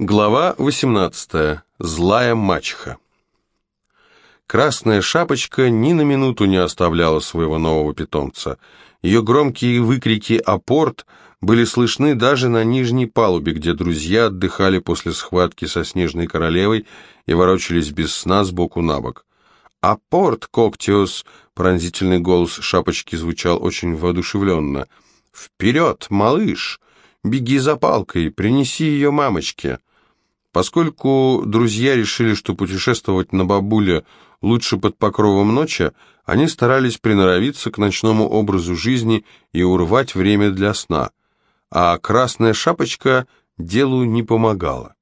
Глава 18. Злая мачеха. Красная шапочка ни на минуту не оставляла своего нового питомца. Ее громкие выкрики «Апорт!» были слышны даже на нижней палубе, где друзья отдыхали после схватки со Снежной Королевой и ворочались без сна сбоку на бок. «Апорт, Коктиус!» — пронзительный голос шапочки звучал очень воодушевленно. «Вперед, малыш! Беги за палкой, принеси ее мамочке!» Поскольку друзья решили, что путешествовать на бабуле лучше под покровом ночи, они старались приноровиться к ночному образу жизни и урвать время для сна, а красная шапочка делу не помогала.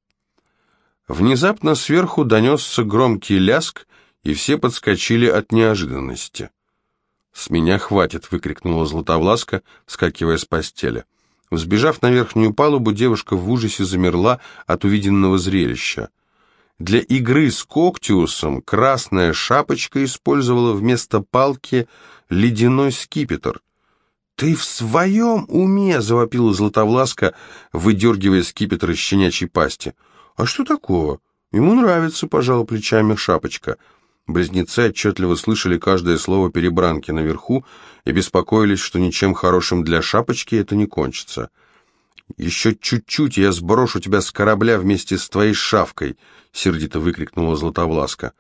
Внезапно сверху донесся громкий ляск, и все подскочили от неожиданности. «С меня хватит!» — выкрикнула Златовласка, вскакивая с постели. Взбежав на верхнюю палубу, девушка в ужасе замерла от увиденного зрелища. Для игры с Коктиусом красная шапочка использовала вместо палки ледяной скипетр. «Ты в своем уме!» — завопила Златовласка, выдергивая скипетр из щенячьей пасти. «А что такого? Ему нравится», — пожала плечами шапочка — Близнецы отчетливо слышали каждое слово перебранки наверху и беспокоились, что ничем хорошим для шапочки это не кончится. «Еще чуть-чуть, я сброшу тебя с корабля вместе с твоей шавкой!» — сердито выкрикнула Златовласка.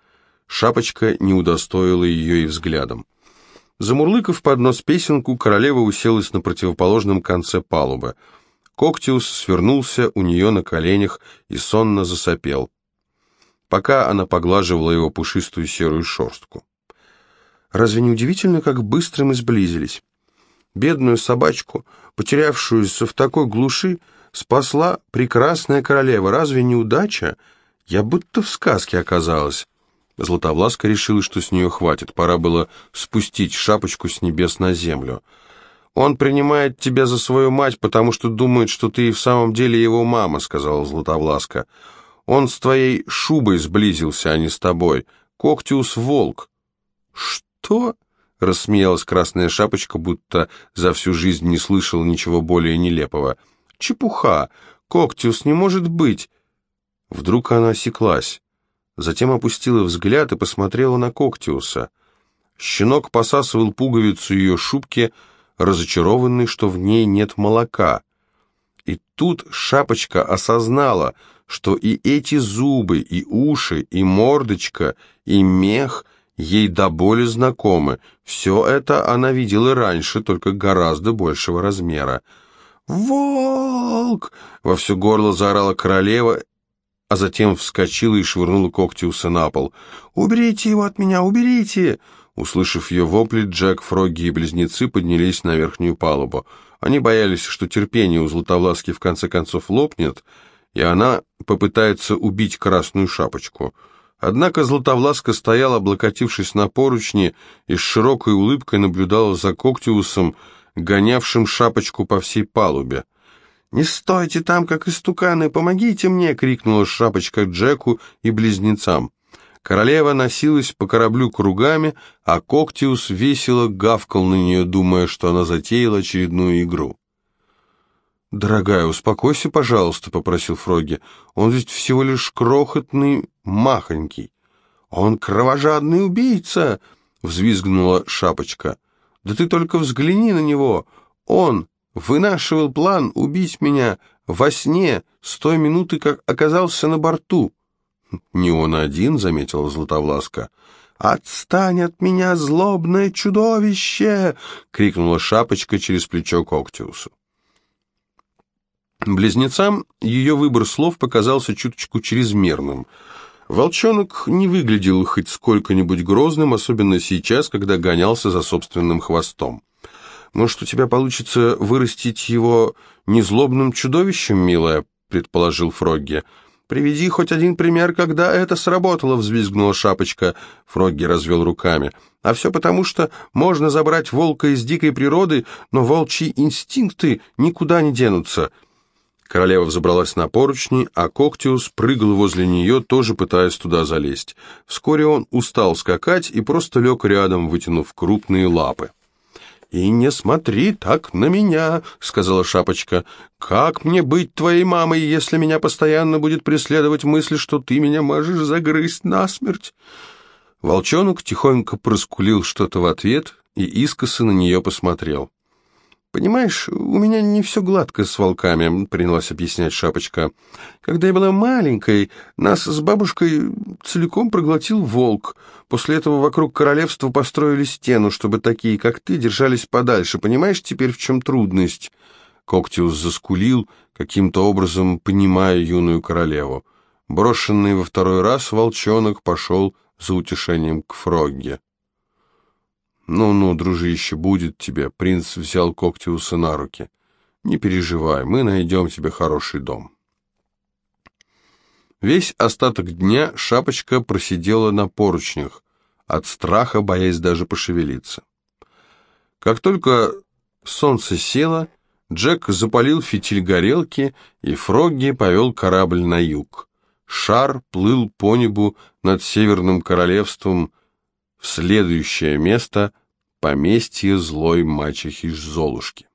Шапочка не удостоила ее и взглядом. Замурлыкав под нос песенку, королева уселась на противоположном конце палубы. Коктиус свернулся у нее на коленях и сонно засопел пока она поглаживала его пушистую серую шерстку. Разве не удивительно, как быстро мы сблизились? Бедную собачку, потерявшуюся в такой глуши, спасла прекрасная королева. Разве не удача? Я будто в сказке оказалась. Златовласка решила, что с нее хватит. Пора было спустить шапочку с небес на землю. «Он принимает тебя за свою мать, потому что думает, что ты и в самом деле его мама», — сказала Златовласка. Он с твоей шубой сблизился, а не с тобой. Коктиус — волк». «Что?» — рассмеялась красная шапочка, будто за всю жизнь не слышала ничего более нелепого. «Чепуха! Коктиус не может быть!» Вдруг она осеклась. Затем опустила взгляд и посмотрела на Коктиуса. Щенок посасывал пуговицу ее шубки, разочарованный, что в ней нет молока. И тут шапочка осознала — что и эти зубы, и уши, и мордочка, и мех ей до боли знакомы. Все это она видела раньше, только гораздо большего размера. «Волк!» — во все горло заорала королева, а затем вскочила и швырнула Коктиуса на пол. «Уберите его от меня, уберите!» Услышав ее вопли, Джек, Фрогги и близнецы поднялись на верхнюю палубу. Они боялись, что терпение у Златовласки в конце концов лопнет, и она попытается убить красную шапочку. Однако Златовласка стояла, облокотившись на поручни, и с широкой улыбкой наблюдала за Коктиусом, гонявшим шапочку по всей палубе. «Не стойте там, как истуканы, помогите мне!» — крикнула шапочка Джеку и близнецам. Королева носилась по кораблю кругами, а Коктиус весело гавкал на нее, думая, что она затеяла очередную игру. «Дорогая, успокойся, пожалуйста», — попросил Фроги. «Он ведь всего лишь крохотный, махонький». «Он кровожадный убийца!» — взвизгнула Шапочка. «Да ты только взгляни на него! Он вынашивал план убить меня во сне с той минуты, как оказался на борту». «Не он один», — заметила Златовласка. «Отстань от меня, злобное чудовище!» — крикнула Шапочка через плечо Коктиусу. Близнецам ее выбор слов показался чуточку чрезмерным. Волчонок не выглядел хоть сколько-нибудь грозным, особенно сейчас, когда гонялся за собственным хвостом. «Может, у тебя получится вырастить его незлобным чудовищем, милая?» — предположил Фрогги. «Приведи хоть один пример, когда это сработало», — взвизгнула шапочка. Фрогги развел руками. «А все потому, что можно забрать волка из дикой природы, но волчьи инстинкты никуда не денутся». Королева взобралась на поручни, а Коктиус прыгал возле нее, тоже пытаясь туда залезть. Вскоре он устал скакать и просто лег рядом, вытянув крупные лапы. «И не смотри так на меня», — сказала Шапочка. «Как мне быть твоей мамой, если меня постоянно будет преследовать мысль, что ты меня можешь загрызть насмерть?» Волчонок тихонько проскулил что-то в ответ и искоса на нее посмотрел. «Понимаешь, у меня не все гладко с волками», — принялась объяснять Шапочка. «Когда я была маленькой, нас с бабушкой целиком проглотил волк. После этого вокруг королевства построили стену, чтобы такие, как ты, держались подальше. Понимаешь теперь, в чем трудность?» Коктиус заскулил, каким-то образом понимая юную королеву. Брошенный во второй раз волчонок пошел за утешением к Фрогге. «Ну-ну, дружище, будет тебе», — принц взял Коктиуса на руки. «Не переживай, мы найдем тебе хороший дом». Весь остаток дня Шапочка просидела на поручнях, от страха боясь даже пошевелиться. Как только солнце село, Джек запалил фитиль горелки, и Фрогги повел корабль на юг. Шар плыл по небу над Северным Королевством, следующее место — поместье злой мачехи Золушки.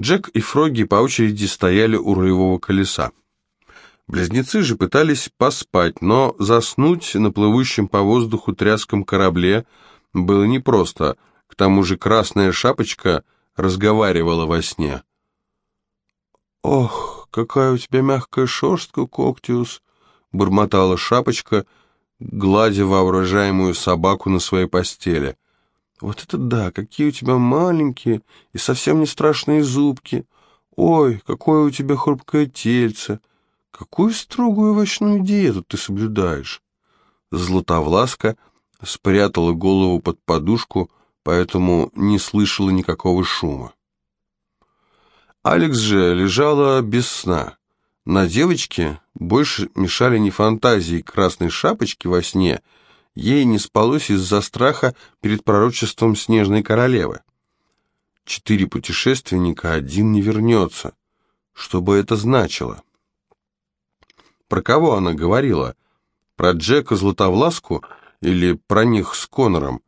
Джек и Фрогги по очереди стояли у рулевого колеса. Близнецы же пытались поспать, но заснуть на плывущем по воздуху тряском корабле было непросто, к тому же красная шапочка разговаривала во сне. «Ох, какая у тебя мягкая шерстка, Коктиус!» — бормотала шапочка — гладя воображаемую собаку на своей постели. «Вот это да! Какие у тебя маленькие и совсем не страшные зубки! Ой, какое у тебя хрупкое тельце! Какую строгую овощную диету ты соблюдаешь!» Златовласка спрятала голову под подушку, поэтому не слышала никакого шума. Алекс же лежала без сна. На девочке больше мешали не фантазии красной шапочки во сне, ей не спалось из-за страха перед пророчеством снежной королевы. Четыре путешественника, один не вернется. Что бы это значило? Про кого она говорила? Про Джека Златовласку или про них с Конором?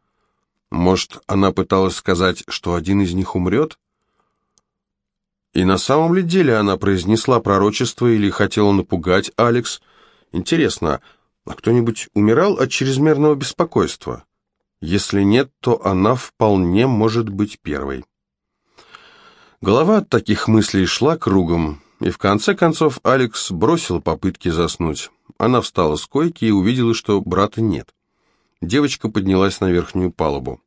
Может, она пыталась сказать, что один из них умрет? И на самом ли деле она произнесла пророчество или хотела напугать Алекс? Интересно, а кто-нибудь умирал от чрезмерного беспокойства? Если нет, то она вполне может быть первой. Голова от таких мыслей шла кругом, и в конце концов Алекс бросила попытки заснуть. Она встала с койки и увидела, что брата нет. Девочка поднялась на верхнюю палубу.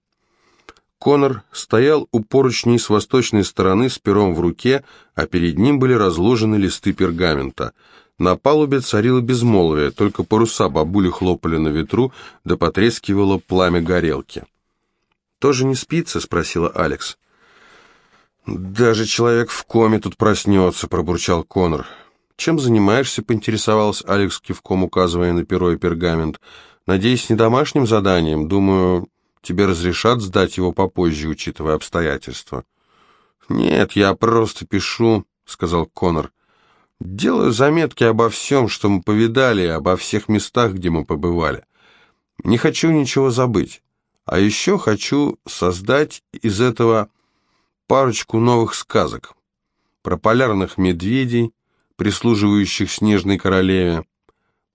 Конор стоял у поручней с восточной стороны с пером в руке, а перед ним были разложены листы пергамента. На палубе царило безмолвие, только паруса бабули хлопали на ветру, да потрескивало пламя горелки. «Тоже не спится?» — спросила Алекс. «Даже человек в коме тут проснется», — пробурчал Конор. «Чем занимаешься?» — поинтересовался Алекс, кивком указывая на перо и пергамент. «Надеюсь, не домашним заданием. Думаю, тебе разрешат сдать его попозже, учитывая обстоятельства». «Нет, я просто пишу», — сказал Конор. «Делаю заметки обо всем, что мы повидали, обо всех местах, где мы побывали. Не хочу ничего забыть. А еще хочу создать из этого парочку новых сказок. Про полярных медведей, прислуживающих снежной королеве,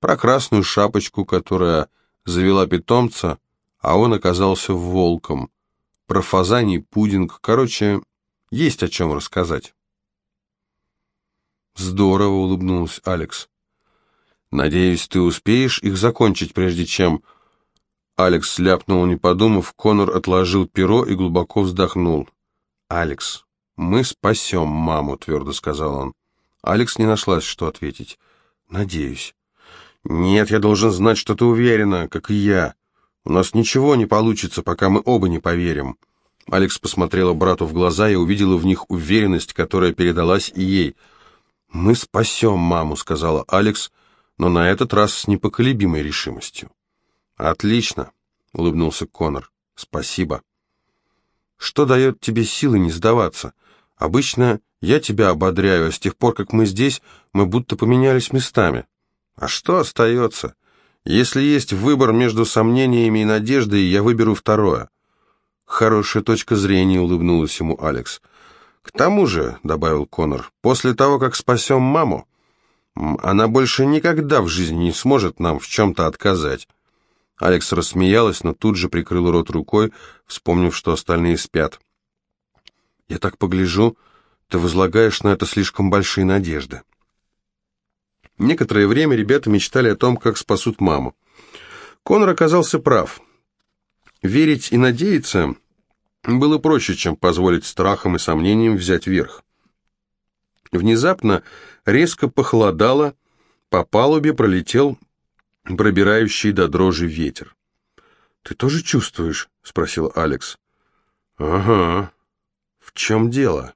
про красную шапочку, которая завела питомца, а он оказался волком. Про фазаний пудинг. Короче, есть о чем рассказать. Здорово, улыбнулась Алекс. Надеюсь, ты успеешь их закончить, прежде чем... Алекс ляпнул, не подумав, Конор отложил перо и глубоко вздохнул. «Алекс, мы спасем маму», — твердо сказал он. Алекс не нашлась, что ответить. «Надеюсь». «Нет, я должен знать, что ты уверена, как и я. У нас ничего не получится, пока мы оба не поверим». Алекс посмотрела брату в глаза и увидела в них уверенность, которая передалась и ей. «Мы спасем маму», — сказала Алекс, но на этот раз с непоколебимой решимостью. «Отлично», — улыбнулся Конор. «Спасибо». «Что дает тебе силы не сдаваться? Обычно я тебя ободряю, а с тех пор, как мы здесь, мы будто поменялись местами. А что остается? Если есть выбор между сомнениями и надеждой, я выберу второе. Хорошая точка зрения, улыбнулась ему Алекс. К тому же, добавил Конор, после того, как спасем маму, она больше никогда в жизни не сможет нам в чем-то отказать. Алекс рассмеялась, но тут же прикрыла рот рукой, вспомнив, что остальные спят. «Я так погляжу, ты возлагаешь на это слишком большие надежды». Некоторое время ребята мечтали о том, как спасут маму. Конор оказался прав. Верить и надеяться было проще, чем позволить страхам и сомнениям взять верх. Внезапно резко похолодало, по палубе пролетел пробирающий до дрожи ветер. «Ты тоже чувствуешь?» — спросил Алекс. «Ага. В чем дело?»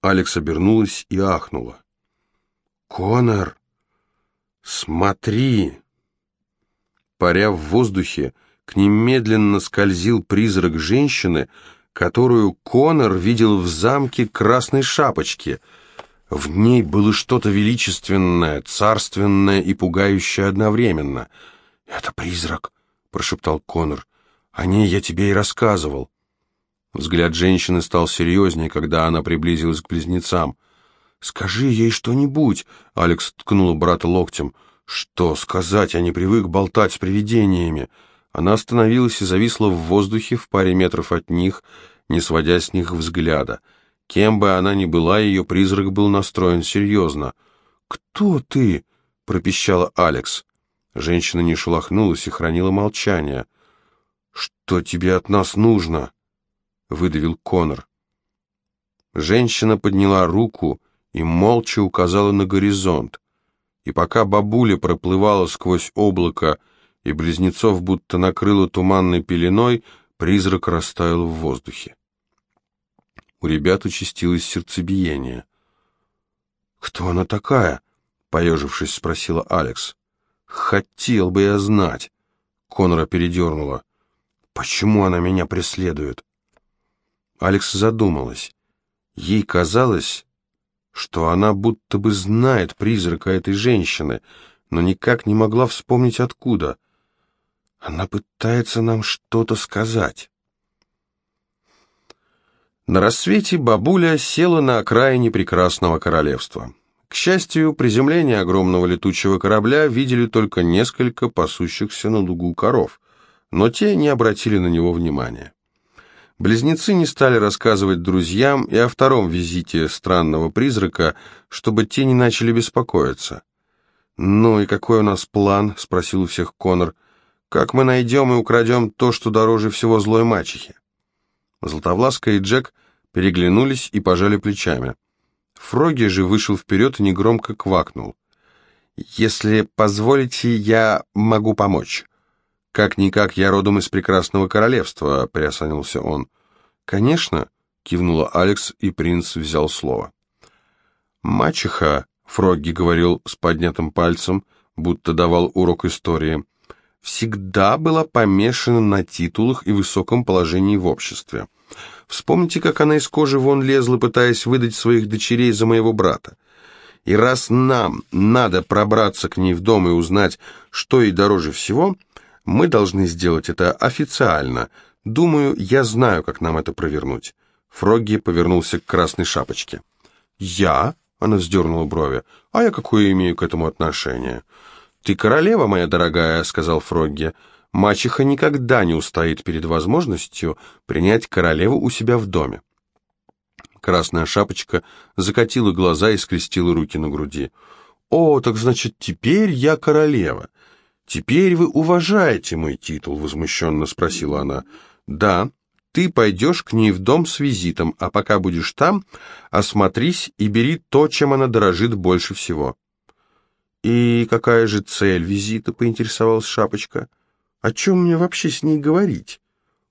Алекс обернулась и ахнула. «Конор, смотри!» Паря в воздухе, к ним медленно скользил призрак женщины, которую Конор видел в замке Красной Шапочки. В ней было что-то величественное, царственное и пугающее одновременно. «Это призрак», — прошептал Конор. «О ней я тебе и рассказывал». Взгляд женщины стал серьезнее, когда она приблизилась к близнецам. «Скажи ей что-нибудь», — Алекс ткнула брата локтем. «Что сказать? Я не привык болтать с привидениями». Она остановилась и зависла в воздухе в паре метров от них, не сводя с них взгляда. Кем бы она ни была, ее призрак был настроен серьезно. «Кто ты?» — пропищала Алекс. Женщина не шелохнулась и хранила молчание. «Что тебе от нас нужно?» — выдавил Конор. Женщина подняла руку и молча указала на горизонт. И пока бабуля проплывала сквозь облако, и близнецов будто накрыло туманной пеленой, призрак растаял в воздухе. У ребят участилось сердцебиение. «Кто она такая?» — поежившись, спросила Алекс. «Хотел бы я знать!» — Конора передернула. «Почему она меня преследует?» Алекс задумалась. Ей казалось, что она будто бы знает призрака этой женщины, но никак не могла вспомнить откуда — она пытается нам что-то сказать. На рассвете бабуля села на окраине прекрасного королевства. К счастью, приземление огромного летучего корабля видели только несколько пасущихся на лугу коров, но те не обратили на него внимания. Близнецы не стали рассказывать друзьям и о втором визите странного призрака, чтобы те не начали беспокоиться. «Ну и какой у нас план?» — спросил у всех Конор. Как мы найдем и украдем то, что дороже всего злой мачехи? Златовласка и Джек переглянулись и пожали плечами. Фроги же вышел вперед и негромко квакнул. «Если позволите, я могу помочь». «Как-никак я родом из прекрасного королевства», — приосанился он. «Конечно», — кивнула Алекс, и принц взял слово. «Мачеха», — Фрогги говорил с поднятым пальцем, будто давал урок истории, — всегда была помешана на титулах и высоком положении в обществе. Вспомните, как она из кожи вон лезла, пытаясь выдать своих дочерей за моего брата. И раз нам надо пробраться к ней в дом и узнать, что ей дороже всего, мы должны сделать это официально. Думаю, я знаю, как нам это провернуть. Фрогги повернулся к красной шапочке. «Я?» — она вздернула брови. «А я какое имею к этому отношение?» «Ты королева, моя дорогая», — сказал Фрогги. «Мачеха никогда не устоит перед возможностью принять королеву у себя в доме». Красная шапочка закатила глаза и скрестила руки на груди. «О, так значит, теперь я королева. Теперь вы уважаете мой титул?» — возмущенно спросила она. «Да, ты пойдешь к ней в дом с визитом, а пока будешь там, осмотрись и бери то, чем она дорожит больше всего». «И какая же цель визита?» — поинтересовалась Шапочка. «О чем мне вообще с ней говорить?»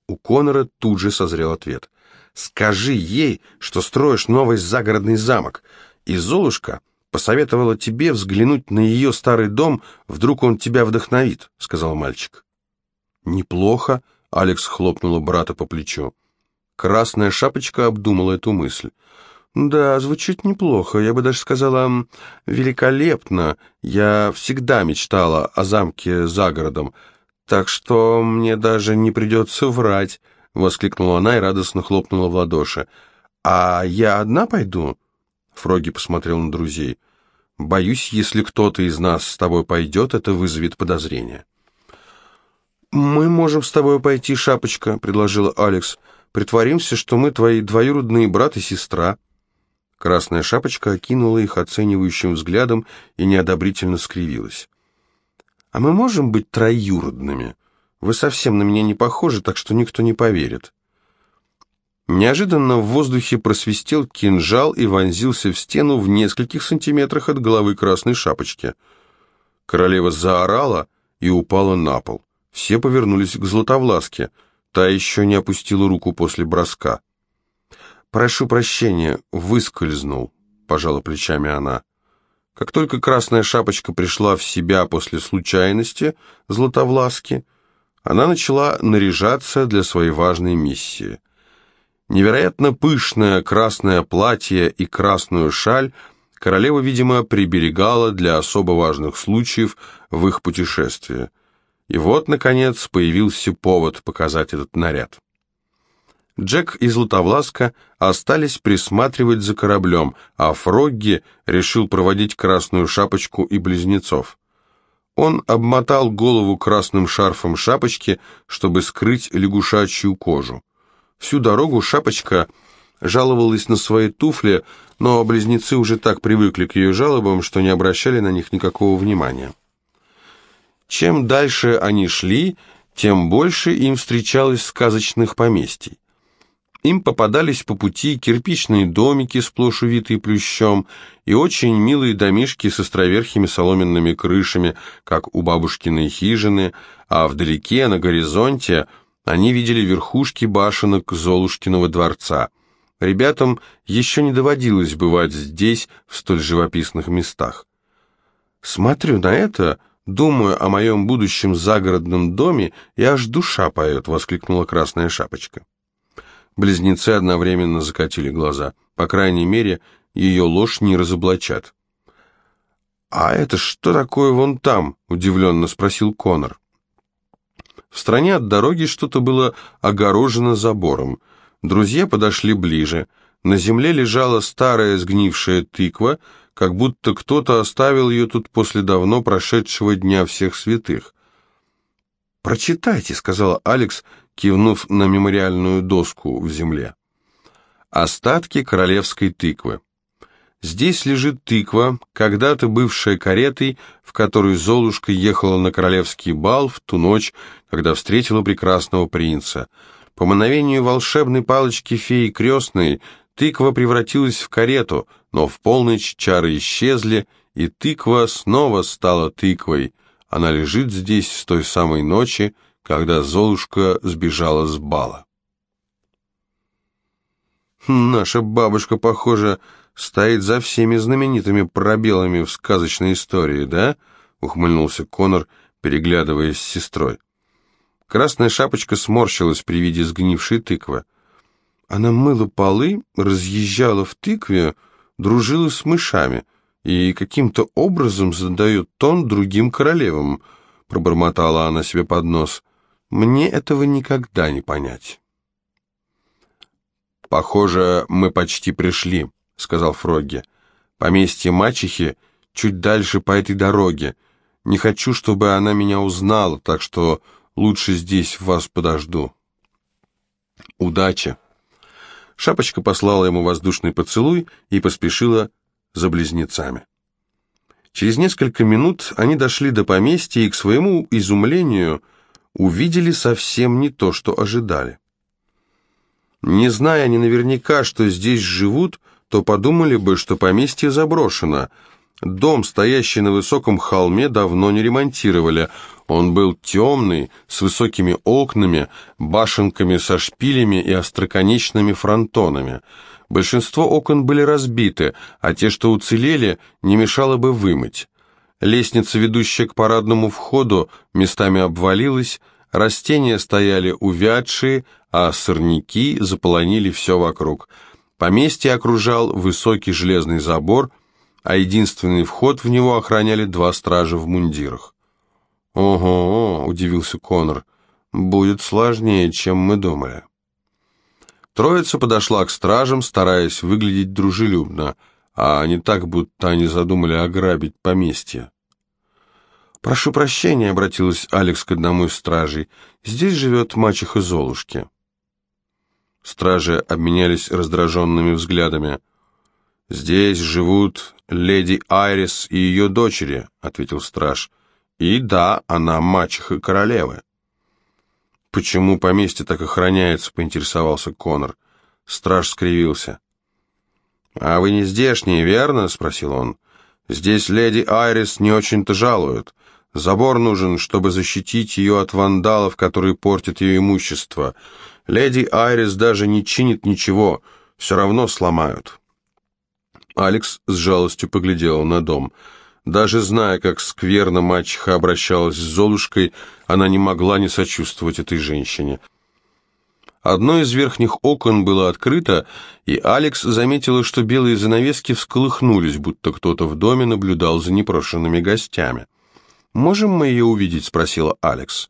У Конора тут же созрел ответ. «Скажи ей, что строишь новый загородный замок, и Золушка посоветовала тебе взглянуть на ее старый дом, вдруг он тебя вдохновит», — сказал мальчик. «Неплохо», — Алекс хлопнула брата по плечу. Красная Шапочка обдумала эту мысль. «Да, звучит неплохо. Я бы даже сказала, великолепно. Я всегда мечтала о замке за городом, так что мне даже не придется врать. воскликнула она и радостно хлопнула в ладоши. «А я одна пойду?» Фроги посмотрел на друзей. «Боюсь, если кто-то из нас с тобой пойдет, это вызовет подозрение». «Мы можем с тобой пойти, Шапочка», — предложила Алекс. «Притворимся, что мы твои двоюродные брат и сестра». Красная Шапочка окинула их оценивающим взглядом и неодобрительно скривилась. «А мы можем быть троюродными? Вы совсем на меня не похожи, так что никто не поверит». Неожиданно в воздухе просвистел кинжал и вонзился в стену в нескольких сантиметрах от головы Красной Шапочки. Королева заорала и упала на пол. Все повернулись к Златовласке. Та еще не опустила руку после броска. «Прошу прощения, выскользнул», — пожала плечами она. Как только Красная Шапочка пришла в себя после случайности Златовласки, она начала наряжаться для своей важной миссии. Невероятно пышное красное платье и красную шаль королева, видимо, приберегала для особо важных случаев в их путешествии. И вот, наконец, появился повод показать этот наряд. Джек и Златовласка остались присматривать за кораблем, а Фрогги решил проводить красную шапочку и близнецов. Он обмотал голову красным шарфом шапочки, чтобы скрыть лягушачью кожу. Всю дорогу шапочка жаловалась на свои туфли, но близнецы уже так привыкли к ее жалобам, что не обращали на них никакого внимания. Чем дальше они шли, тем больше им встречалось сказочных поместий. Им попадались по пути кирпичные домики, сплошь увитые плющом, и очень милые домишки с островерхими соломенными крышами, как у бабушкиной хижины, а вдалеке, на горизонте, они видели верхушки башенок Золушкиного дворца. Ребятам еще не доводилось бывать здесь, в столь живописных местах. «Смотрю на это», Думаю о моем будущем загородном доме, и аж душа поет», — воскликнула Красная Шапочка. Близнецы одновременно закатили глаза. По крайней мере, ее ложь не разоблачат. «А это что такое вон там?» — удивленно спросил Конор. В стороне от дороги что-то было огорожено забором. Друзья подошли ближе. На земле лежала старая сгнившая тыква — как будто кто-то оставил ее тут после давно прошедшего Дня Всех Святых. «Прочитайте», — сказала Алекс, кивнув на мемориальную доску в земле. «Остатки королевской тыквы». Здесь лежит тыква, когда-то бывшая каретой, в которой Золушка ехала на королевский бал в ту ночь, когда встретила прекрасного принца. По мановению волшебной палочки феи крестной Тыква превратилась в карету, но в полночь чары исчезли, и тыква снова стала тыквой. Она лежит здесь с той самой ночи, когда Золушка сбежала с бала. «Наша бабушка, похоже, стоит за всеми знаменитыми пробелами в сказочной истории, да?» — ухмыльнулся Конор, переглядываясь с сестрой. Красная шапочка сморщилась при виде сгнившей тыквы. Она мыла полы, разъезжала в тыкве, дружила с мышами и каким-то образом задает тон другим королевам, пробормотала она себе под нос. Мне этого никогда не понять. «Похоже, мы почти пришли», — сказал Фрогги. «Поместье мачехи чуть дальше по этой дороге. Не хочу, чтобы она меня узнала, так что лучше здесь вас подожду». «Удачи!» Шапочка послала ему воздушный поцелуй и поспешила за близнецами. Через несколько минут они дошли до поместья и, к своему изумлению, увидели совсем не то, что ожидали. Не зная они наверняка, что здесь живут, то подумали бы, что поместье заброшено – Дом, стоящий на высоком холме, давно не ремонтировали. Он был темный, с высокими окнами, башенками со шпилями и остроконечными фронтонами. Большинство окон были разбиты, а те, что уцелели, не мешало бы вымыть. Лестница, ведущая к парадному входу, местами обвалилась, растения стояли увядшие, а сорняки заполонили все вокруг. Поместье окружал высокий железный забор, а единственный вход в него охраняли два стража в мундирах. «Ого!» — удивился Конор. «Будет сложнее, чем мы думали». Троица подошла к стражам, стараясь выглядеть дружелюбно, а не так, будто они задумали ограбить поместье. «Прошу прощения», — обратилась Алекс к одному из стражей. «Здесь живет мачеха Золушки». Стражи обменялись раздраженными взглядами. «Здесь живут леди Айрис и ее дочери», — ответил страж. «И да, она мачеха королевы». «Почему поместье так охраняется?» — поинтересовался Конор. Страж скривился. «А вы не здешние, верно?» — спросил он. «Здесь леди Айрис не очень-то жалуют. Забор нужен, чтобы защитить ее от вандалов, которые портят ее имущество. Леди Айрис даже не чинит ничего, все равно сломают». Алекс с жалостью поглядел на дом. Даже зная, как скверно мачеха обращалась с Золушкой, она не могла не сочувствовать этой женщине. Одно из верхних окон было открыто, и Алекс заметила, что белые занавески всколыхнулись, будто кто-то в доме наблюдал за непрошенными гостями. «Можем мы ее увидеть?» — спросила Алекс.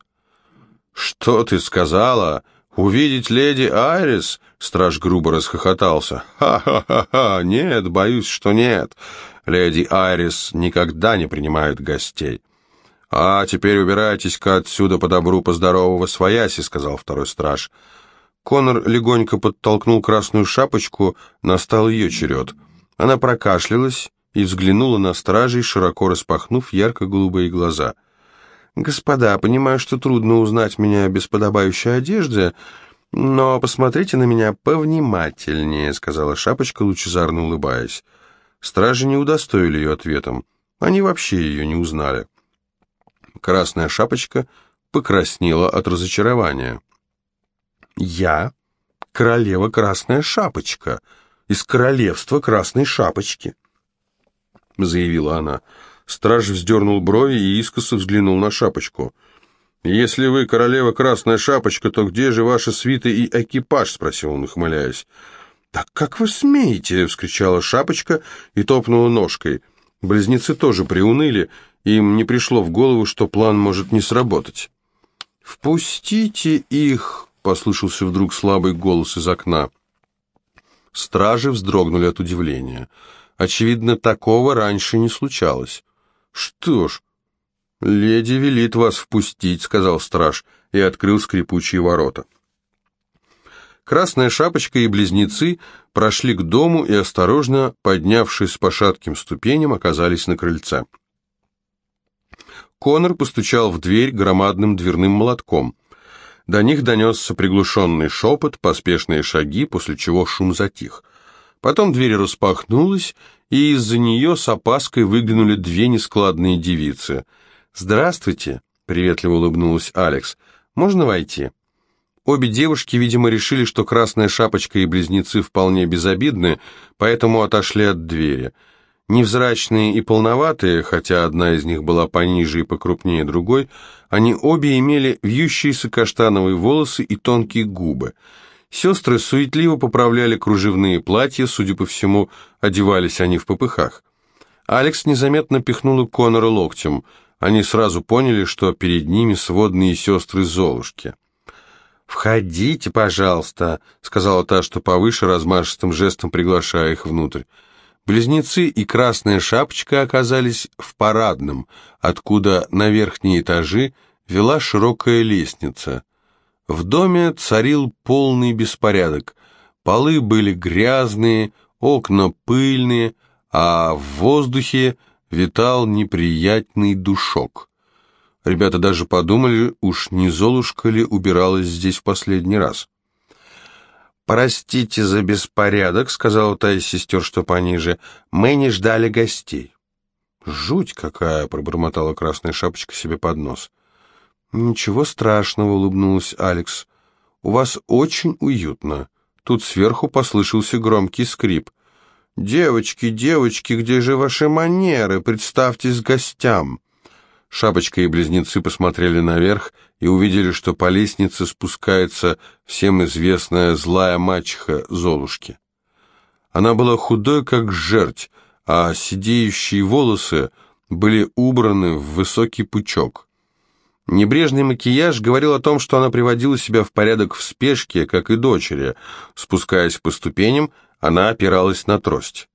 «Что ты сказала? Увидеть леди Айрис?» Страж грубо расхохотался. «Ха-ха-ха-ха! Нет, боюсь, что нет. Леди Айрис никогда не принимает гостей». «А теперь убирайтесь-ка отсюда по добру, по здорову, во свояси», — сказал второй страж. Конор легонько подтолкнул красную шапочку, настал ее черед. Она прокашлялась и взглянула на стражей, широко распахнув ярко-голубые глаза. «Господа, понимаю, что трудно узнать меня без подобающей одежды, но посмотрите на меня повнимательнее», — сказала шапочка, лучезарно улыбаясь. Стражи не удостоили ее ответом. Они вообще ее не узнали. Красная шапочка покраснела от разочарования. «Я королева Красная Шапочка, из королевства Красной Шапочки», — заявила она. Страж вздернул брови и искоса взглянул на Шапочку. «Если вы королева Красная Шапочка, то где же ваша свита и экипаж?» — спросил он, ухмыляясь. «Так как вы смеете?» — вскричала Шапочка и топнула ножкой. Близнецы тоже приуныли, им не пришло в голову, что план может не сработать. «Впустите их!» послышался вдруг слабый голос из окна. Стражи вздрогнули от удивления. Очевидно, такого раньше не случалось. «Что ж, леди велит вас впустить», — сказал страж и открыл скрипучие ворота. Красная шапочка и близнецы прошли к дому и, осторожно, поднявшись по шатким ступеням, оказались на крыльце. Конор постучал в дверь громадным дверным молотком — до них донесся приглушенный шепот, поспешные шаги, после чего шум затих. Потом дверь распахнулась, и из-за нее с опаской выглянули две нескладные девицы. «Здравствуйте», — приветливо улыбнулась Алекс. «Можно войти?» Обе девушки, видимо, решили, что Красная Шапочка и Близнецы вполне безобидны, поэтому отошли от двери. Невзрачные и полноватые, хотя одна из них была пониже и покрупнее другой, они обе имели вьющиеся каштановые волосы и тонкие губы. Сестры суетливо поправляли кружевные платья, судя по всему, одевались они в попыхах. Алекс незаметно пихнула Конора локтем. Они сразу поняли, что перед ними сводные сестры Золушки. «Входите, пожалуйста», — сказала та, что повыше, размашистым жестом приглашая их внутрь. Близнецы и Красная Шапочка оказались в парадном, откуда на верхние этажи вела широкая лестница. В доме царил полный беспорядок. Полы были грязные, окна пыльные, а в воздухе витал неприятный душок. Ребята даже подумали, уж не Золушка ли убиралась здесь в последний раз. «Простите за беспорядок», — сказала та из сестер, что пониже. «Мы не ждали гостей». «Жуть какая!» — пробормотала красная шапочка себе под нос. «Ничего страшного», — улыбнулась Алекс. «У вас очень уютно». Тут сверху послышался громкий скрип. «Девочки, девочки, где же ваши манеры? Представьтесь гостям!» Шапочка и близнецы посмотрели наверх и увидели, что по лестнице спускается всем известная злая мачеха Золушки. Она была худой, как жерть, а сидеющие волосы были убраны в высокий пучок. Небрежный макияж говорил о том, что она приводила себя в порядок в спешке, как и дочери. Спускаясь по ступеням, она опиралась на трость.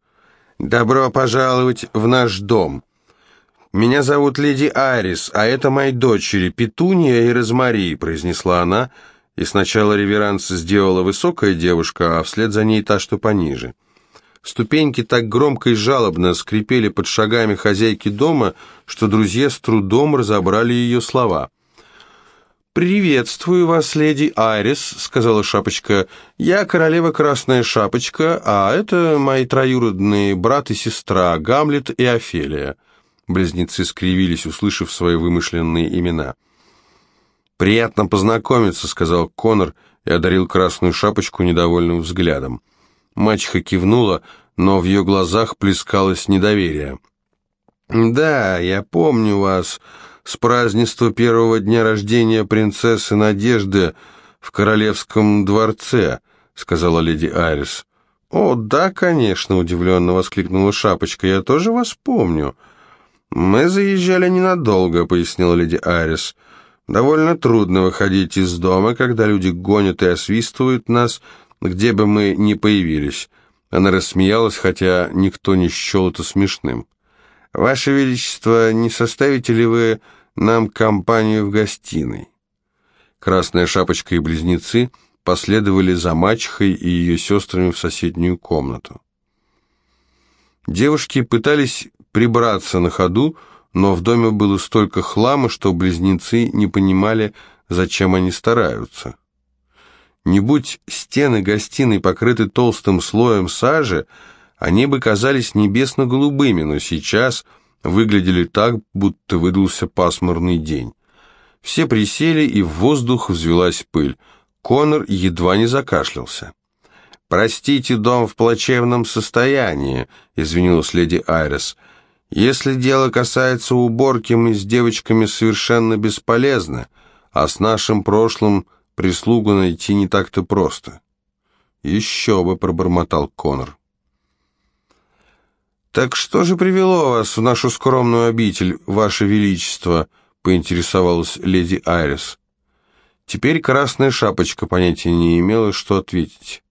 «Добро пожаловать в наш дом. Меня зовут леди Айрис, а это мои дочери, Петуния и Розмари», произнесла она, и сначала реверанс сделала высокая девушка, а вслед за ней та, что пониже. Ступеньки так громко и жалобно скрипели под шагами хозяйки дома, что друзья с трудом разобрали ее слова. «Приветствую вас, леди Айрис», — сказала Шапочка. «Я королева Красная Шапочка, а это мои троюродные брат и сестра, Гамлет и Офелия». Близнецы скривились, услышав свои вымышленные имена. «Приятно познакомиться», — сказал Конор и одарил Красную Шапочку недовольным взглядом. Мачеха кивнула, но в ее глазах плескалось недоверие. «Да, я помню вас с празднества первого дня рождения принцессы Надежды в королевском дворце», — сказала леди Айрис. «О, да, конечно», — удивленно воскликнула Шапочка, — «я тоже вас помню». «Мы заезжали ненадолго», — пояснила леди Айрис. «Довольно трудно выходить из дома, когда люди гонят и освистывают нас, — где бы мы ни появились. Она рассмеялась, хотя никто не счел это смешным. «Ваше Величество, не составите ли вы нам компанию в гостиной?» Красная шапочка и близнецы последовали за мачехой и ее сестрами в соседнюю комнату. Девушки пытались прибраться на ходу, но в доме было столько хлама, что близнецы не понимали, зачем они стараются. Не будь стены гостиной покрыты толстым слоем сажи, они бы казались небесно-голубыми, но сейчас выглядели так, будто выдался пасмурный день. Все присели, и в воздух взвелась пыль. Конор едва не закашлялся. «Простите, дом в плачевном состоянии», — извинилась леди Айрес. «Если дело касается уборки, мы с девочками совершенно бесполезны, а с нашим прошлым Прислугу найти не так-то просто. Еще бы, пробормотал Конор. «Так что же привело вас в нашу скромную обитель, ваше величество?» — поинтересовалась леди Айрис. Теперь красная шапочка понятия не имела, что ответить.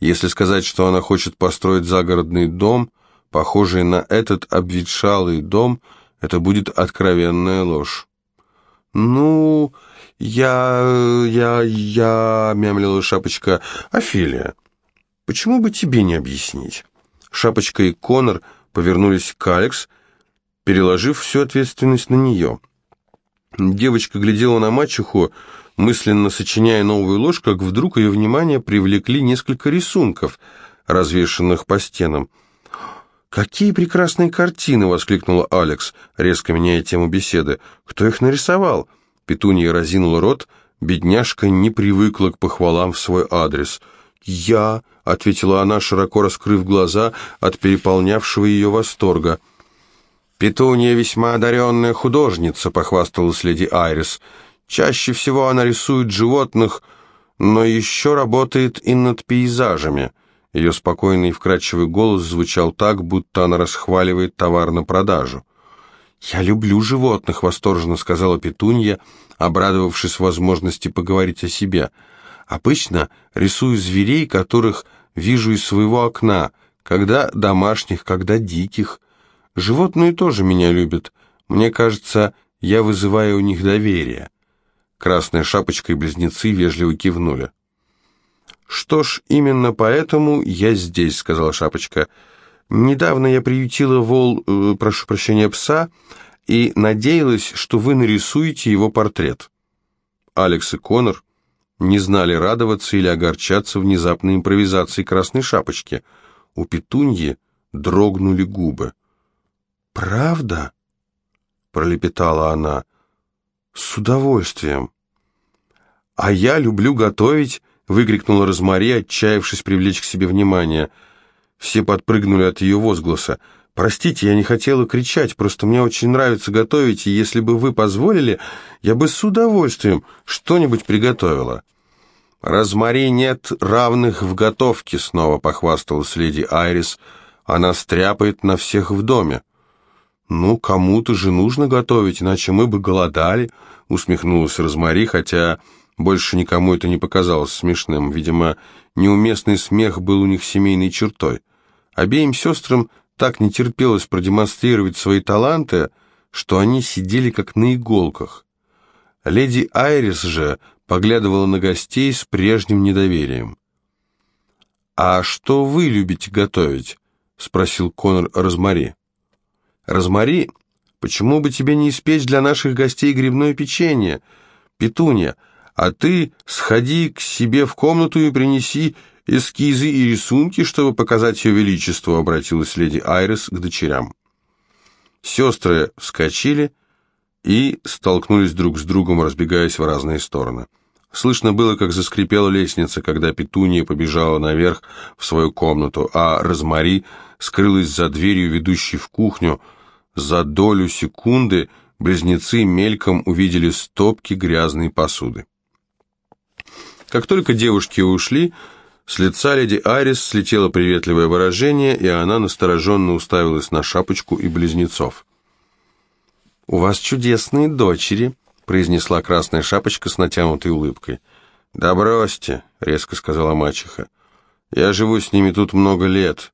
Если сказать, что она хочет построить загородный дом, похожий на этот обветшалый дом, это будет откровенная ложь. «Ну, «Я... я... я...» — мямлила Шапочка. «Офелия, почему бы тебе не объяснить?» Шапочка и Конор повернулись к Алекс, переложив всю ответственность на нее. Девочка глядела на мачеху, мысленно сочиняя новую ложь, как вдруг ее внимание привлекли несколько рисунков, развешанных по стенам. «Какие прекрасные картины!» — воскликнула Алекс, резко меняя тему беседы. «Кто их нарисовал?» Петунья разинула рот, бедняжка не привыкла к похвалам в свой адрес. «Я», — ответила она, широко раскрыв глаза от переполнявшего ее восторга. «Петунья весьма одаренная художница», — похвасталась леди Айрис. «Чаще всего она рисует животных, но еще работает и над пейзажами». Ее спокойный и вкрадчивый голос звучал так, будто она расхваливает товар на продажу. «Я люблю животных», — восторженно сказала Петунья, обрадовавшись возможности поговорить о себе. «Обычно рисую зверей, которых вижу из своего окна, когда домашних, когда диких. Животные тоже меня любят. Мне кажется, я вызываю у них доверие». Красная шапочка и близнецы вежливо кивнули. «Что ж, именно поэтому я здесь», — сказала шапочка. Недавно я приютила вол, э, прошу прощения, пса, и надеялась, что вы нарисуете его портрет. Алекс и Конор не знали, радоваться или огорчаться внезапной импровизации красной шапочки. У петуньи дрогнули губы. «Правда?» — пролепетала она. «С удовольствием». «А я люблю готовить!» — выкрикнула Розмари, отчаявшись привлечь к себе внимание — все подпрыгнули от ее возгласа. «Простите, я не хотела кричать, просто мне очень нравится готовить, и если бы вы позволили, я бы с удовольствием что-нибудь приготовила». «Розмари нет равных в готовке», — снова похвасталась леди Айрис. «Она стряпает на всех в доме». «Ну, кому-то же нужно готовить, иначе мы бы голодали», — усмехнулась Розмари, хотя больше никому это не показалось смешным. Видимо, неуместный смех был у них семейной чертой. Обеим сестрам так не терпелось продемонстрировать свои таланты, что они сидели как на иголках. Леди Айрис же поглядывала на гостей с прежним недоверием. «А что вы любите готовить?» — спросил Конор Розмари. «Розмари, почему бы тебе не испечь для наших гостей грибное печенье? Петунья, а ты сходи к себе в комнату и принеси эскизы и рисунки, чтобы показать ее величеству», — обратилась леди Айрис к дочерям. Сестры вскочили и столкнулись друг с другом, разбегаясь в разные стороны. Слышно было, как заскрипела лестница, когда Петуния побежала наверх в свою комнату, а Розмари скрылась за дверью, ведущей в кухню. За долю секунды близнецы мельком увидели стопки грязной посуды. Как только девушки ушли, с лица леди Айрис слетело приветливое выражение, и она настороженно уставилась на шапочку и близнецов. «У вас чудесные дочери», — произнесла красная шапочка с натянутой улыбкой. «Да бросьте», — резко сказала мачеха. «Я живу с ними тут много лет.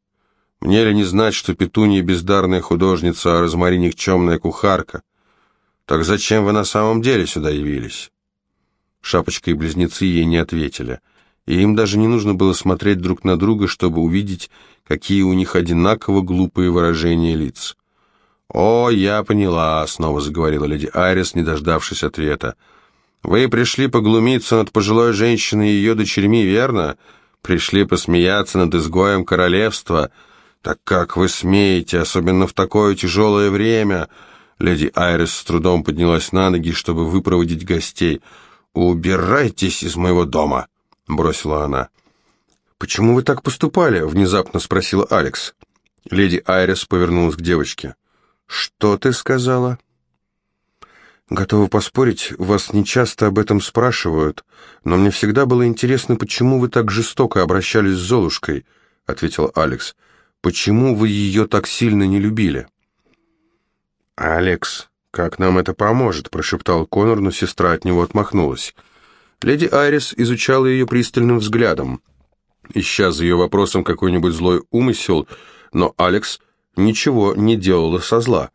Мне ли не знать, что Петунья бездарная художница, а Розмари никчемная кухарка? Так зачем вы на самом деле сюда явились?» Шапочка и близнецы ей не ответили, и им даже не нужно было смотреть друг на друга, чтобы увидеть, какие у них одинаково глупые выражения лиц. «О, я поняла», — снова заговорила леди Айрис, не дождавшись ответа. «Вы пришли поглумиться над пожилой женщиной и ее дочерьми, верно? Пришли посмеяться над изгоем королевства. Так как вы смеете, особенно в такое тяжелое время?» Леди Айрис с трудом поднялась на ноги, чтобы выпроводить гостей. «Убирайтесь из моего дома», — бросила она. «Почему вы так поступали?» — внезапно спросила Алекс. Леди Айрис повернулась к девочке. «Что ты сказала?» «Готова поспорить, вас нечасто об этом спрашивают, но мне всегда было интересно, почему вы так жестоко обращались с Золушкой», — ответил Алекс. «Почему вы ее так сильно не любили?» «Алекс, как нам это поможет?» — прошептал Конор, но сестра от него отмахнулась. Леди Айрис изучала ее пристальным взглядом, ища за ее вопросом какой-нибудь злой умысел, но Алекс ничего не делала со зла.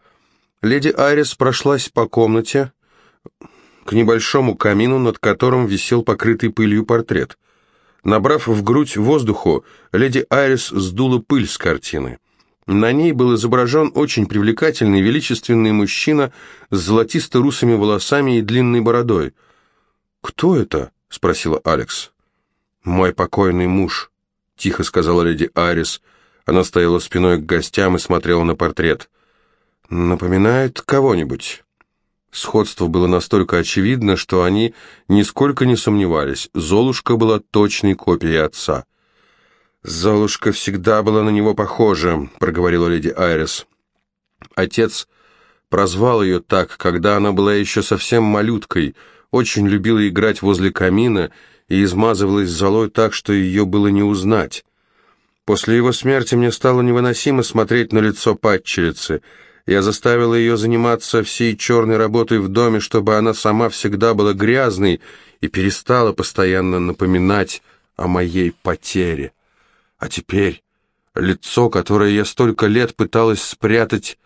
Леди Айрис прошлась по комнате к небольшому камину, над которым висел покрытый пылью портрет. Набрав в грудь воздуху, леди Айрис сдула пыль с картины. На ней был изображен очень привлекательный величественный мужчина с золотисто-русыми волосами и длинной бородой. «Кто это?» — спросила Алекс. «Мой покойный муж», — тихо сказала леди Айрис, — она стояла спиной к гостям и смотрела на портрет. «Напоминает кого-нибудь?» Сходство было настолько очевидно, что они нисколько не сомневались. Золушка была точной копией отца. «Золушка всегда была на него похожа», — проговорила леди Айрис. Отец прозвал ее так, когда она была еще совсем малюткой, очень любила играть возле камина и измазывалась золой так, что ее было не узнать. После его смерти мне стало невыносимо смотреть на лицо падчерицы. Я заставила ее заниматься всей черной работой в доме, чтобы она сама всегда была грязной и перестала постоянно напоминать о моей потере. А теперь лицо, которое я столько лет пыталась спрятать,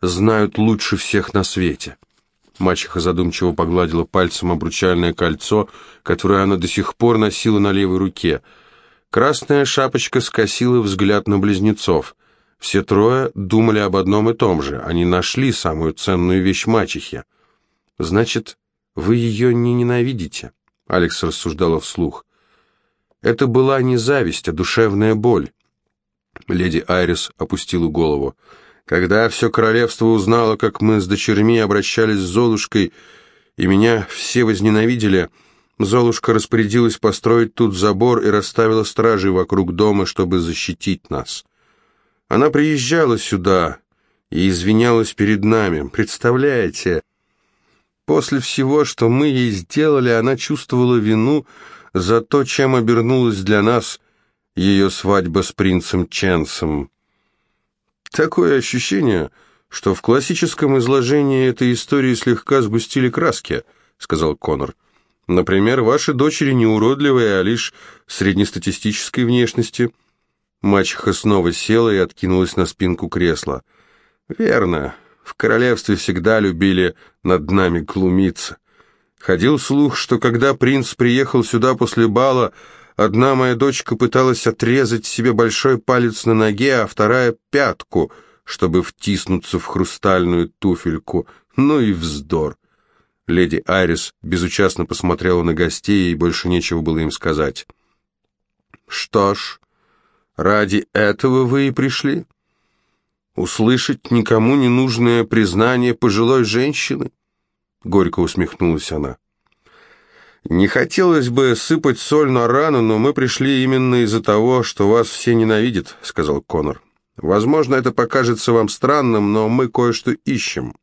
знают лучше всех на свете. Мачеха задумчиво погладила пальцем обручальное кольцо, которое она до сих пор носила на левой руке — Красная шапочка скосила взгляд на близнецов. Все трое думали об одном и том же. Они нашли самую ценную вещь мачехи. «Значит, вы ее не ненавидите?» Алекс рассуждала вслух. «Это была не зависть, а душевная боль». Леди Айрис опустила голову. «Когда все королевство узнало, как мы с дочерьми обращались с Золушкой, и меня все возненавидели, Золушка распорядилась построить тут забор и расставила стражей вокруг дома, чтобы защитить нас. Она приезжала сюда и извинялась перед нами. Представляете? После всего, что мы ей сделали, она чувствовала вину за то, чем обернулась для нас ее свадьба с принцем Ченсом. Такое ощущение, что в классическом изложении этой истории слегка сгустили краски, сказал Конор. Например, ваши дочери не уродливые, а лишь среднестатистической внешности. Мачеха снова села и откинулась на спинку кресла. Верно. В королевстве всегда любили над нами глумиться. Ходил слух, что когда принц приехал сюда после бала, одна моя дочка пыталась отрезать себе большой палец на ноге, а вторая — пятку, чтобы втиснуться в хрустальную туфельку. Ну и вздор. Леди Айрис безучастно посмотрела на гостей, и больше нечего было им сказать. «Что ж, ради этого вы и пришли? Услышать никому не нужное признание пожилой женщины?» Горько усмехнулась она. «Не хотелось бы сыпать соль на рану, но мы пришли именно из-за того, что вас все ненавидят», — сказал Конор. «Возможно, это покажется вам странным, но мы кое-что ищем».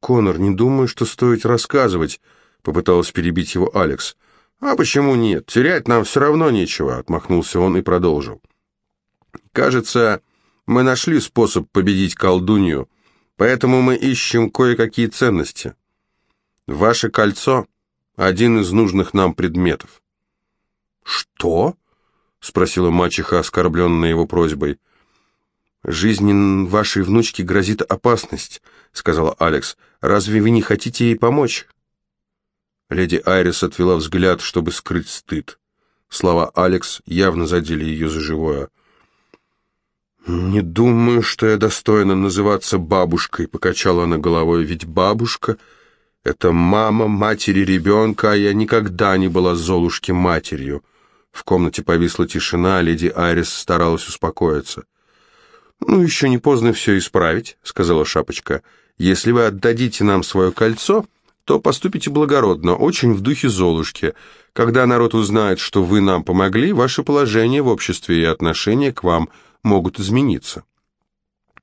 «Конор, не думаю, что стоит рассказывать», — попыталась перебить его Алекс. «А почему нет? Терять нам все равно нечего», — отмахнулся он и продолжил. «Кажется, мы нашли способ победить колдунью, поэтому мы ищем кое-какие ценности. Ваше кольцо — один из нужных нам предметов». «Что?» — спросила мачеха, оскорбленная его просьбой. «Жизни вашей внучки грозит опасность», — сказала Алекс. «Разве вы не хотите ей помочь?» Леди Айрис отвела взгляд, чтобы скрыть стыд. Слова Алекс явно задели ее за живое. «Не думаю, что я достойна называться бабушкой», — покачала она головой, «ведь бабушка — это мама матери ребенка, а я никогда не была Золушке матерью». В комнате повисла тишина, а леди Айрис старалась успокоиться. «Ну, еще не поздно все исправить», — сказала Шапочка. «Если вы отдадите нам свое кольцо, то поступите благородно, очень в духе Золушки. Когда народ узнает, что вы нам помогли, ваше положение в обществе и отношение к вам могут измениться».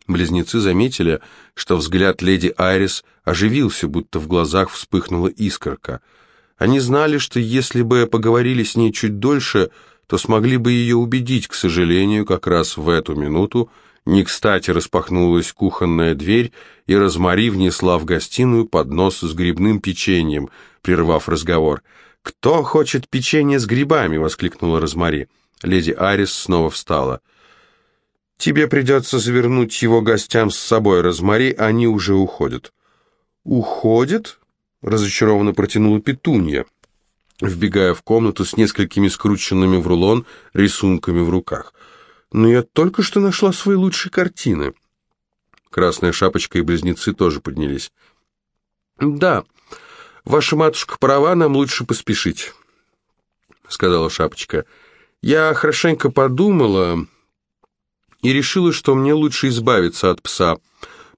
Близнецы заметили, что взгляд леди Айрис оживился, будто в глазах вспыхнула искорка. Они знали, что если бы поговорили с ней чуть дольше, то смогли бы ее убедить, к сожалению, как раз в эту минуту не кстати распахнулась кухонная дверь, и Розмари внесла в гостиную поднос с грибным печеньем, прервав разговор. «Кто хочет печенье с грибами?» — воскликнула Розмари. Леди Арис снова встала. «Тебе придется завернуть его гостям с собой, Розмари, они уже уходят». «Уходят?» — разочарованно протянула Петунья, вбегая в комнату с несколькими скрученными в рулон рисунками в руках — но я только что нашла свои лучшие картины. Красная шапочка и близнецы тоже поднялись. Да, ваша матушка права, нам лучше поспешить, сказала шапочка. Я хорошенько подумала и решила, что мне лучше избавиться от пса.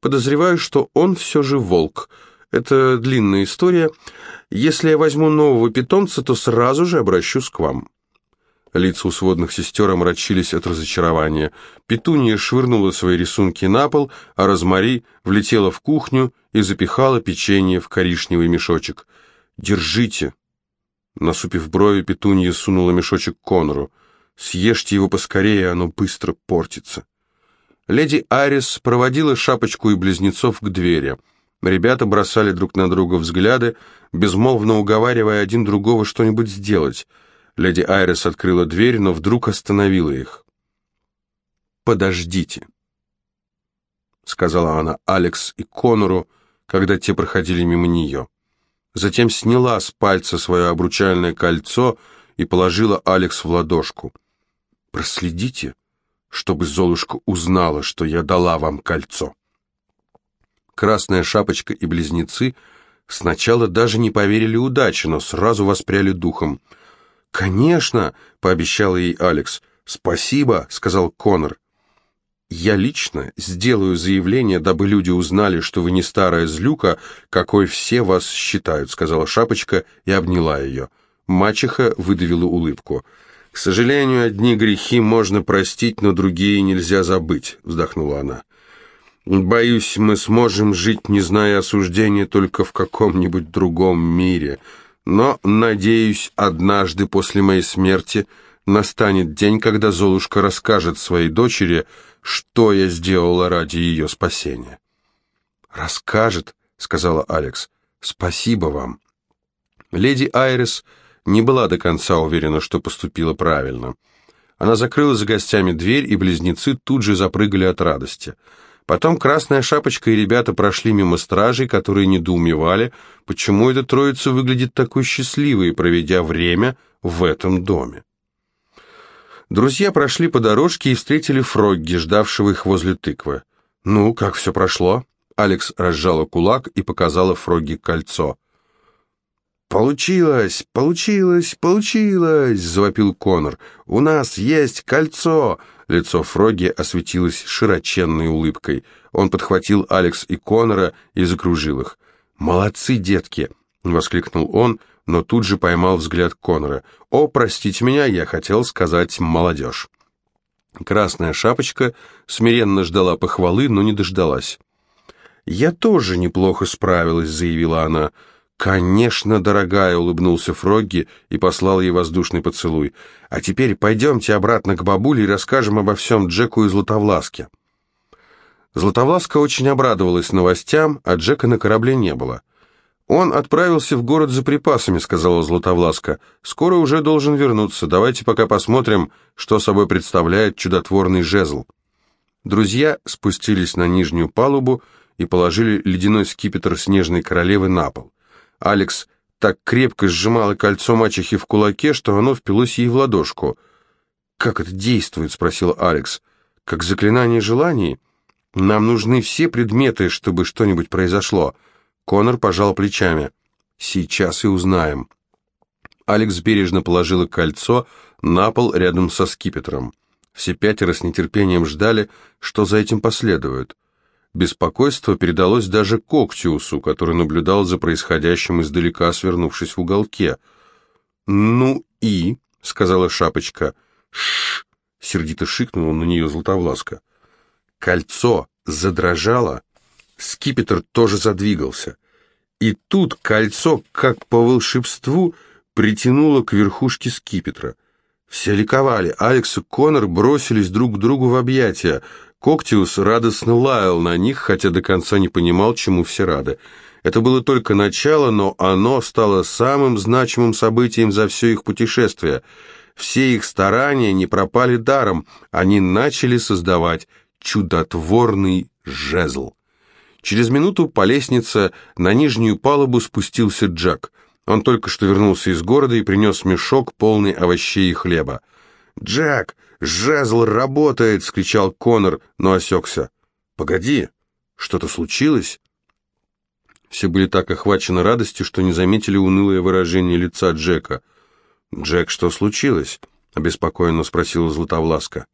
Подозреваю, что он все же волк. Это длинная история. Если я возьму нового питомца, то сразу же обращусь к вам. Лица у сводных сестер омрачились от разочарования. Петунья швырнула свои рисунки на пол, а Розмари влетела в кухню и запихала печенье в коричневый мешочек. «Держите!» Насупив брови, Петунья сунула мешочек Конору. «Съешьте его поскорее, оно быстро портится». Леди Арис проводила шапочку и близнецов к двери. Ребята бросали друг на друга взгляды, безмолвно уговаривая один другого что-нибудь сделать — Леди Айрис открыла дверь, но вдруг остановила их. «Подождите», — сказала она Алекс и Конору, когда те проходили мимо нее. Затем сняла с пальца свое обручальное кольцо и положила Алекс в ладошку. «Проследите, чтобы Золушка узнала, что я дала вам кольцо». Красная шапочка и близнецы сначала даже не поверили удаче, но сразу воспряли духом — «Конечно!» — пообещал ей Алекс. «Спасибо!» — сказал Конор. «Я лично сделаю заявление, дабы люди узнали, что вы не старая злюка, какой все вас считают», — сказала Шапочка и обняла ее. Мачеха выдавила улыбку. «К сожалению, одни грехи можно простить, но другие нельзя забыть», — вздохнула она. «Боюсь, мы сможем жить, не зная осуждения, только в каком-нибудь другом мире», но, надеюсь, однажды после моей смерти настанет день, когда Золушка расскажет своей дочери, что я сделала ради ее спасения. «Расскажет», — сказала Алекс. «Спасибо вам». Леди Айрис не была до конца уверена, что поступила правильно. Она закрыла за гостями дверь, и близнецы тут же запрыгали от радости. Потом Красная Шапочка и ребята прошли мимо стражей, которые недоумевали, почему эта троица выглядит такой счастливой, проведя время в этом доме. Друзья прошли по дорожке и встретили Фрогги, ждавшего их возле тыквы. «Ну, как все прошло?» Алекс разжала кулак и показала Фрогги кольцо. «Получилось! Получилось! Получилось!» — завопил Конор. «У нас есть кольцо!» Лицо Фроги осветилось широченной улыбкой. Он подхватил Алекс и Конора и закружил их. «Молодцы, детки!» — воскликнул он, но тут же поймал взгляд Конора. «О, простите меня, я хотел сказать молодежь». Красная шапочка смиренно ждала похвалы, но не дождалась. «Я тоже неплохо справилась», — заявила она. «Конечно, дорогая», — улыбнулся Фрогги и послал ей воздушный поцелуй. «А теперь пойдемте обратно к бабуле и расскажем обо всем Джеку и Златовласке». Златовласка очень обрадовалась новостям, а Джека на корабле не было. «Он отправился в город за припасами», — сказала Златовласка. «Скоро уже должен вернуться. Давайте пока посмотрим, что собой представляет чудотворный жезл». Друзья спустились на нижнюю палубу и положили ледяной скипетр снежной королевы на пол. Алекс так крепко сжимала кольцо мачехи в кулаке, что оно впилось ей в ладошку. «Как это действует?» — спросил Алекс. «Как заклинание желаний? Нам нужны все предметы, чтобы что-нибудь произошло». Конор пожал плечами. «Сейчас и узнаем». Алекс бережно положила кольцо на пол рядом со скипетром. Все пятеро с нетерпением ждали, что за этим последует. Беспокойство передалось даже Коктиусу, который наблюдал за происходящим издалека, свернувшись в уголке. «Ну и?» — сказала Шапочка. «Шш!» — сердито шикнула на нее Златовласка. Кольцо задрожало, скипетр тоже задвигался. И тут кольцо, как по волшебству, притянуло к верхушке скипетра. Все ликовали, Алекс и Конор бросились друг к другу в объятия — Коктиус радостно лаял на них, хотя до конца не понимал, чему все рады. Это было только начало, но оно стало самым значимым событием за все их путешествие. Все их старания не пропали даром, они начали создавать чудотворный жезл. Через минуту по лестнице на нижнюю палубу спустился Джек. Он только что вернулся из города и принес мешок, полный овощей и хлеба. «Джек, жезл работает!» — скричал Конор, но осекся. «Погоди, что-то случилось?» Все были так охвачены радостью, что не заметили унылое выражение лица Джека. «Джек, что случилось?» — обеспокоенно спросила Златовласка.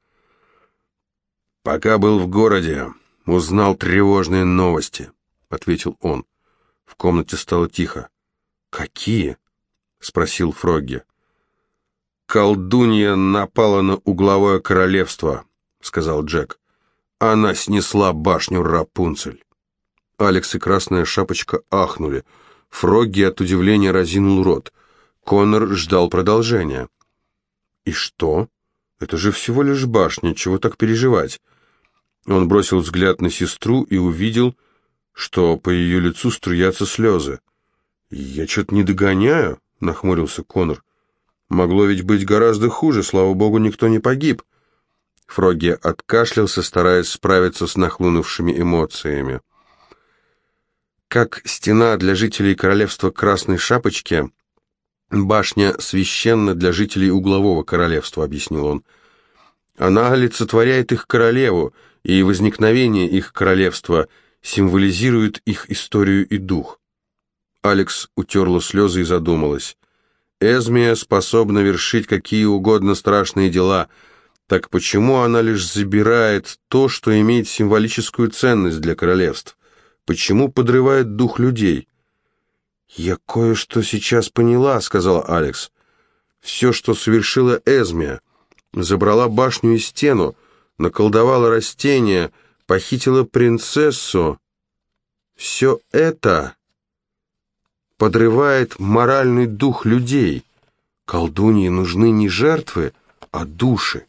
«Пока был в городе, узнал тревожные новости», — ответил он. В комнате стало тихо. «Какие?» — спросил Фрогги. «Колдунья напала на угловое королевство», — сказал Джек. «Она снесла башню Рапунцель». Алекс и Красная Шапочка ахнули. Фрогги от удивления разинул рот. Конор ждал продолжения. «И что? Это же всего лишь башня, чего так переживать?» Он бросил взгляд на сестру и увидел, что по ее лицу струятся слезы. «Я что-то не догоняю», — нахмурился Конор. Могло ведь быть гораздо хуже, слава богу, никто не погиб. Фроги откашлялся, стараясь справиться с нахлынувшими эмоциями. Как стена для жителей королевства Красной Шапочки, башня священна для жителей Углового королевства, объяснил он. Она олицетворяет их королеву, и возникновение их королевства символизирует их историю и дух. Алекс утерла слезы и задумалась. Эзмия способна вершить какие угодно страшные дела. Так почему она лишь забирает то, что имеет символическую ценность для королевств? Почему подрывает дух людей? «Я кое-что сейчас поняла», — сказал Алекс. «Все, что совершила Эзмия. Забрала башню и стену, наколдовала растения, похитила принцессу. Все это...» подрывает моральный дух людей. Колдуньи нужны не жертвы, а души.